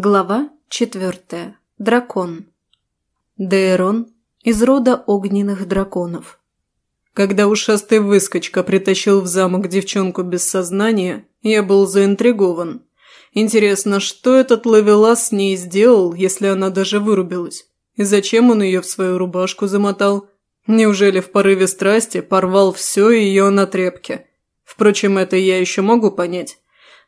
Глава четвертая. Дракон. Дейрон из рода огненных драконов. Когда ушастый выскочка притащил в замок девчонку без сознания, я был заинтригован. Интересно, что этот ловелас с ней сделал, если она даже вырубилась? И зачем он ее в свою рубашку замотал? Неужели в порыве страсти порвал все ее на тряпке? Впрочем, это я еще могу понять.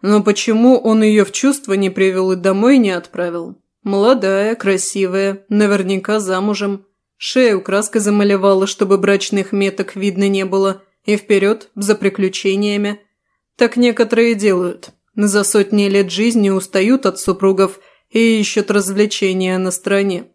Но почему он ее в чувство не привел и домой не отправил? Молодая, красивая, наверняка замужем. Шею краской замалевала, чтобы брачных меток видно не было. И вперед, за приключениями. Так некоторые делают. За сотни лет жизни устают от супругов и ищут развлечения на стороне.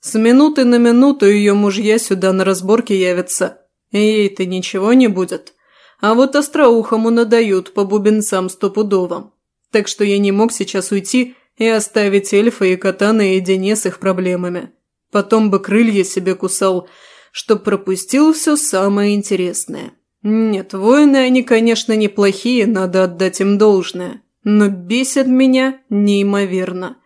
С минуты на минуту ее мужья сюда на разборке явятся. Ей-то ничего не будет. А вот остроухому надают по бубенцам стопудово. Так что я не мог сейчас уйти и оставить эльфа и кота наедине с их проблемами. Потом бы крылья себе кусал, чтоб пропустил все самое интересное. Нет, воины они, конечно, неплохие, надо отдать им должное. Но бесят меня неимоверно.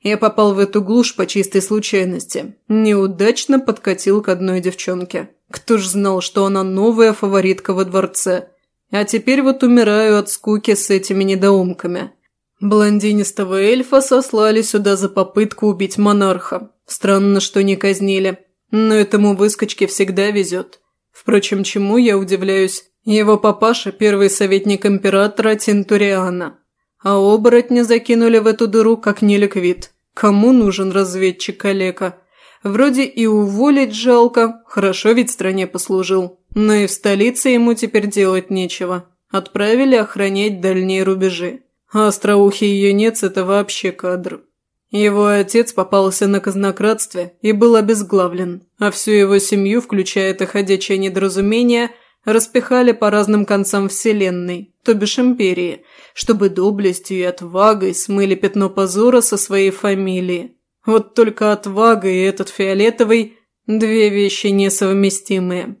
Я попал в эту глушь по чистой случайности. Неудачно подкатил к одной девчонке. Кто ж знал, что она новая фаворитка во дворце? А теперь вот умираю от скуки с этими недоумками. Блондинистого эльфа сослали сюда за попытку убить монарха. Странно, что не казнили. Но этому выскочке всегда везет. Впрочем, чему я удивляюсь? Его папаша – первый советник императора Тинтуриана. А оборотня закинули в эту дыру как неликвид. Кому нужен разведчик-калека? Вроде и уволить жалко, хорошо ведь стране послужил. Но и в столице ему теперь делать нечего. Отправили охранять дальние рубежи. А остроухий юнец – это вообще кадр. Его отец попался на казнократстве и был обезглавлен, а всю его семью, включая это ходячее недоразумение, распихали по разным концам вселенной, то бишь империи, чтобы доблестью и отвагой смыли пятно позора со своей фамилии. Вот только отвага и этот фиолетовый – две вещи несовместимые.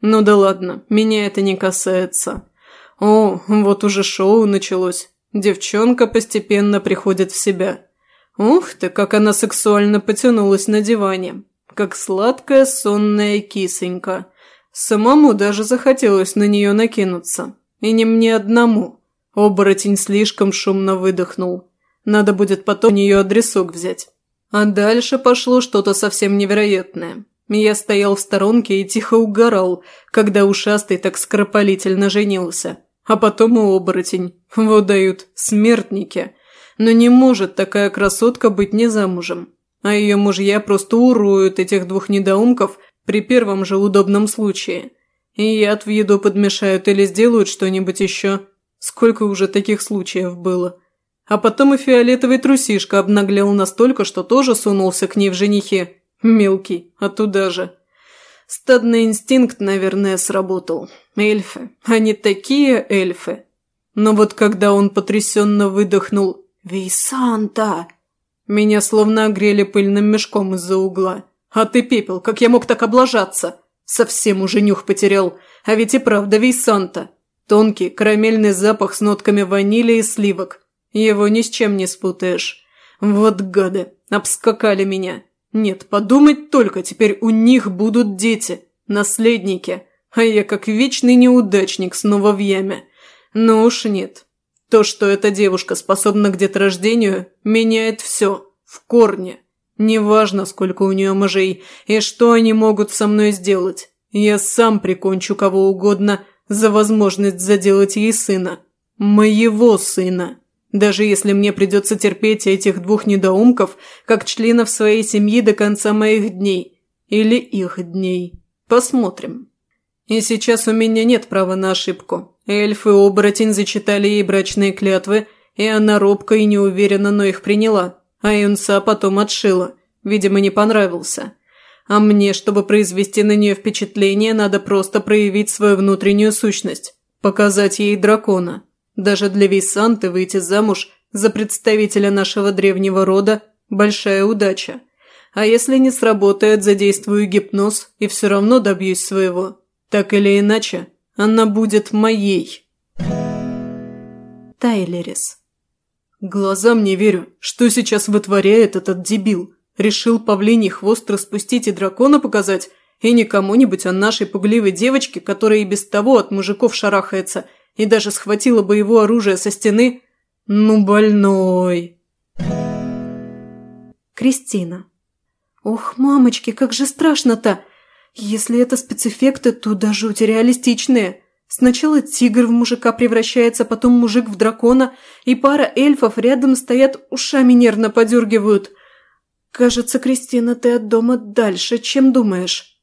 Ну да ладно, меня это не касается. О, вот уже шоу началось. Девчонка постепенно приходит в себя. Ух ты, как она сексуально потянулась на диване. Как сладкая сонная кисонька. Самому даже захотелось на нее накинуться. И не мне одному. Оборотень слишком шумно выдохнул. Надо будет потом у нее адресок взять. А дальше пошло что-то совсем невероятное. Я стоял в сторонке и тихо угорал, когда ушастый так скоропалительно женился. А потом и оборотень. Вот дают смертники. Но не может такая красотка быть не замужем. А ее мужья просто уруют этих двух недоумков при первом же удобном случае. И яд в еду подмешают или сделают что-нибудь еще. Сколько уже таких случаев было. А потом и фиолетовый трусишка обнаглел настолько, что тоже сунулся к ней в женихе. Мелкий, а туда же. Стадный инстинкт, наверное, сработал. Эльфы. Они такие эльфы. Но вот когда он потрясенно выдохнул «Вейсанта!», меня словно огрели пыльным мешком из-за угла. А ты, пепел, как я мог так облажаться? Совсем уже нюх потерял. А ведь и правда Вейсанта. Тонкий карамельный запах с нотками ванили и сливок. Его ни с чем не спутаешь. Вот гады, обскакали меня. Нет, подумать только, теперь у них будут дети, наследники, а я как вечный неудачник снова в яме. Но уж нет. То, что эта девушка способна к деторождению, меняет все, в корне. Неважно, сколько у нее мужей и что они могут со мной сделать. Я сам прикончу кого угодно за возможность заделать ей сына. Моего сына. Даже если мне придется терпеть этих двух недоумков, как членов своей семьи до конца моих дней. Или их дней. Посмотрим. И сейчас у меня нет права на ошибку. Эльф и оборотень зачитали ей брачные клятвы, и она робко и неуверенно, но их приняла. А юнца потом отшила. Видимо, не понравился. А мне, чтобы произвести на нее впечатление, надо просто проявить свою внутреннюю сущность. Показать ей дракона. Даже для Вейсанты выйти замуж за представителя нашего древнего рода – большая удача. А если не сработает, задействую гипноз и все равно добьюсь своего. Так или иначе, она будет моей. Тайлерис. Глазам не верю. Что сейчас вытворяет этот дебил? Решил павлиний хвост распустить и дракона показать? И не кому-нибудь, а нашей пугливой девочке, которая и без того от мужиков шарахается, и даже схватила бы его оружие со стены? Ну, больной. Кристина. Ох, мамочки, как же страшно-то! Если это спецэффекты, то жути реалистичные. Сначала тигр в мужика превращается, потом мужик в дракона, и пара эльфов рядом стоят, ушами нервно подергивают. Кажется, Кристина, ты от дома дальше, чем думаешь.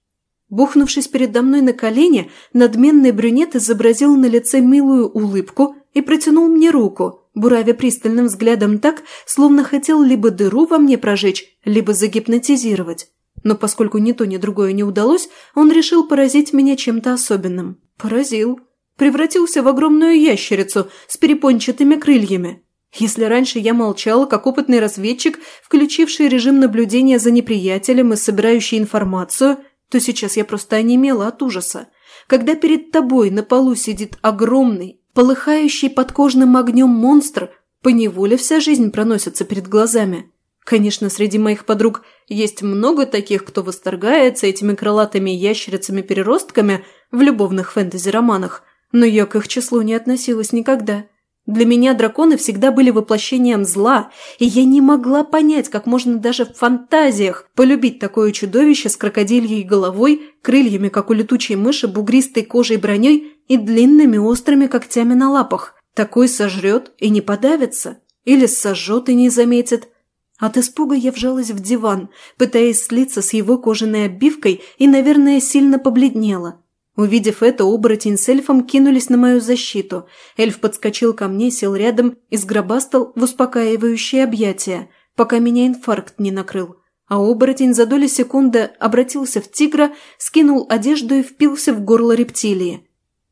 Бухнувшись передо мной на колени, надменный брюнет изобразил на лице милую улыбку и протянул мне руку, буравя пристальным взглядом так, словно хотел либо дыру во мне прожечь, либо загипнотизировать. Но поскольку ни то, ни другое не удалось, он решил поразить меня чем-то особенным. Поразил. Превратился в огромную ящерицу с перепончатыми крыльями. Если раньше я молчала, как опытный разведчик, включивший режим наблюдения за неприятелем и собирающий информацию, то сейчас я просто онемела от ужаса. Когда перед тобой на полу сидит огромный, полыхающий подкожным огнем монстр, поневоле вся жизнь проносится перед глазами. Конечно, среди моих подруг есть много таких, кто восторгается этими крылатыми ящерицами-переростками в любовных фэнтези-романах, но я к их числу не относилась никогда. Для меня драконы всегда были воплощением зла, и я не могла понять, как можно даже в фантазиях полюбить такое чудовище с крокодильей головой, крыльями, как у летучей мыши, бугристой кожей броней и длинными острыми когтями на лапах. Такой сожрет и не подавится, или сожжет и не заметит – от испуга я вжалась в диван, пытаясь слиться с его кожаной обивкой и, наверное, сильно побледнела. Увидев это, оборотень с эльфом кинулись на мою защиту. Эльф подскочил ко мне, сел рядом и сгробастал в успокаивающее объятия, пока меня инфаркт не накрыл. А оборотень за доли секунды обратился в тигра, скинул одежду и впился в горло рептилии.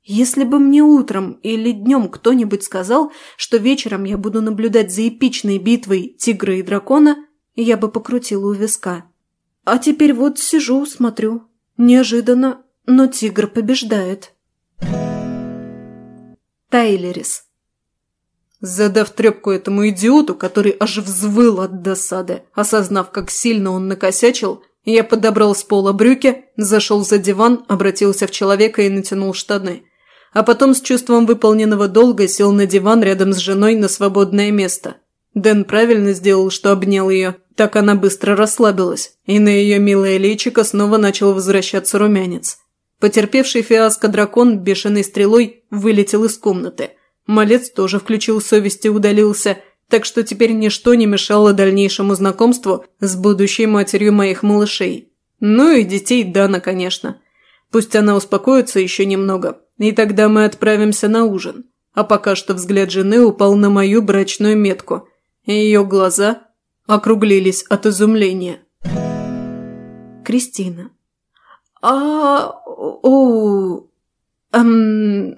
Если бы мне утром или днем кто-нибудь сказал, что вечером я буду наблюдать за эпичной битвой тигра и дракона, я бы покрутила у виска. А теперь вот сижу, смотрю. Неожиданно, но тигр побеждает. Тайлерис. Задав трепку этому идиоту, который аж взвыл от досады, осознав, как сильно он накосячил, я подобрал с пола брюки, зашел за диван, обратился в человека и натянул штаны а потом с чувством выполненного долга сел на диван рядом с женой на свободное место. Дэн правильно сделал, что обнял ее, так она быстро расслабилась, и на ее милое личико снова начал возвращаться румянец. Потерпевший фиаско дракон бешеной стрелой вылетел из комнаты. Малец тоже включил совесть и удалился, так что теперь ничто не мешало дальнейшему знакомству с будущей матерью моих малышей. Ну и детей Дана, конечно. Пусть она успокоится еще немного, и тогда мы отправимся на ужин. А пока что взгляд жены упал на мою брачную метку, и ее глаза округлились от изумления. Кристина. а о эм...»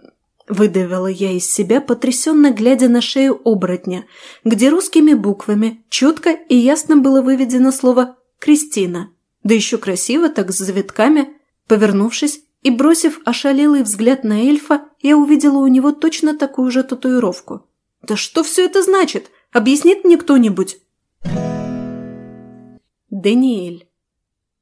Выдавила я из себя, потрясенно глядя на шею оборотня, где русскими буквами четко и ясно было выведено слово «Кристина». Да еще красиво, так с завитками. Повернувшись, и, бросив ошалелый взгляд на эльфа, я увидела у него точно такую же татуировку. «Да что все это значит? Объяснит мне кто-нибудь?» Даниэль.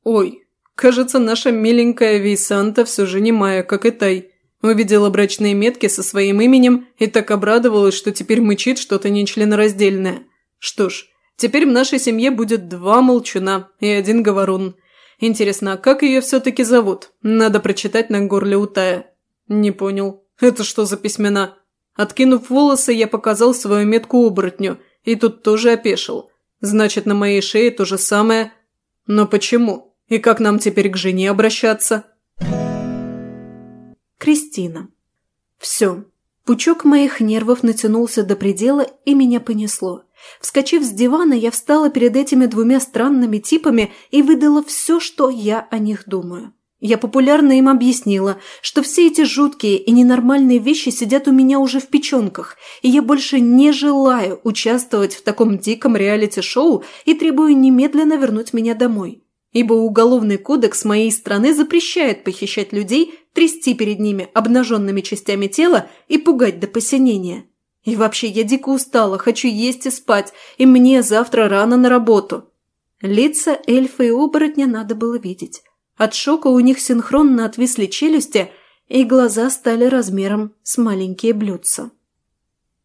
«Ой, кажется, наша миленькая Вейсанта все же немая, как и Тай. Увидела брачные метки со своим именем и так обрадовалась, что теперь мычит что-то нечленораздельное. Что ж, теперь в нашей семье будет два молчуна и один говорун. Интересно, а как ее все-таки зовут? Надо прочитать на горле утая. Не понял. Это что за письмена? Откинув волосы, я показал свою метку оборотню, и тут тоже опешил. Значит, на моей шее то же самое. Но почему? И как нам теперь к жене обращаться? Кристина. Все. Пучок моих нервов натянулся до предела, и меня понесло. Вскочив с дивана, я встала перед этими двумя странными типами и выдала все, что я о них думаю. Я популярно им объяснила, что все эти жуткие и ненормальные вещи сидят у меня уже в печенках, и я больше не желаю участвовать в таком диком реалити-шоу и требую немедленно вернуть меня домой. Ибо уголовный кодекс моей страны запрещает похищать людей, трясти перед ними обнаженными частями тела и пугать до посинения. И вообще, я дико устала, хочу есть и спать, и мне завтра рано на работу». Лица эльфа и оборотня надо было видеть. От шока у них синхронно отвисли челюсти, и глаза стали размером с маленькие блюдца.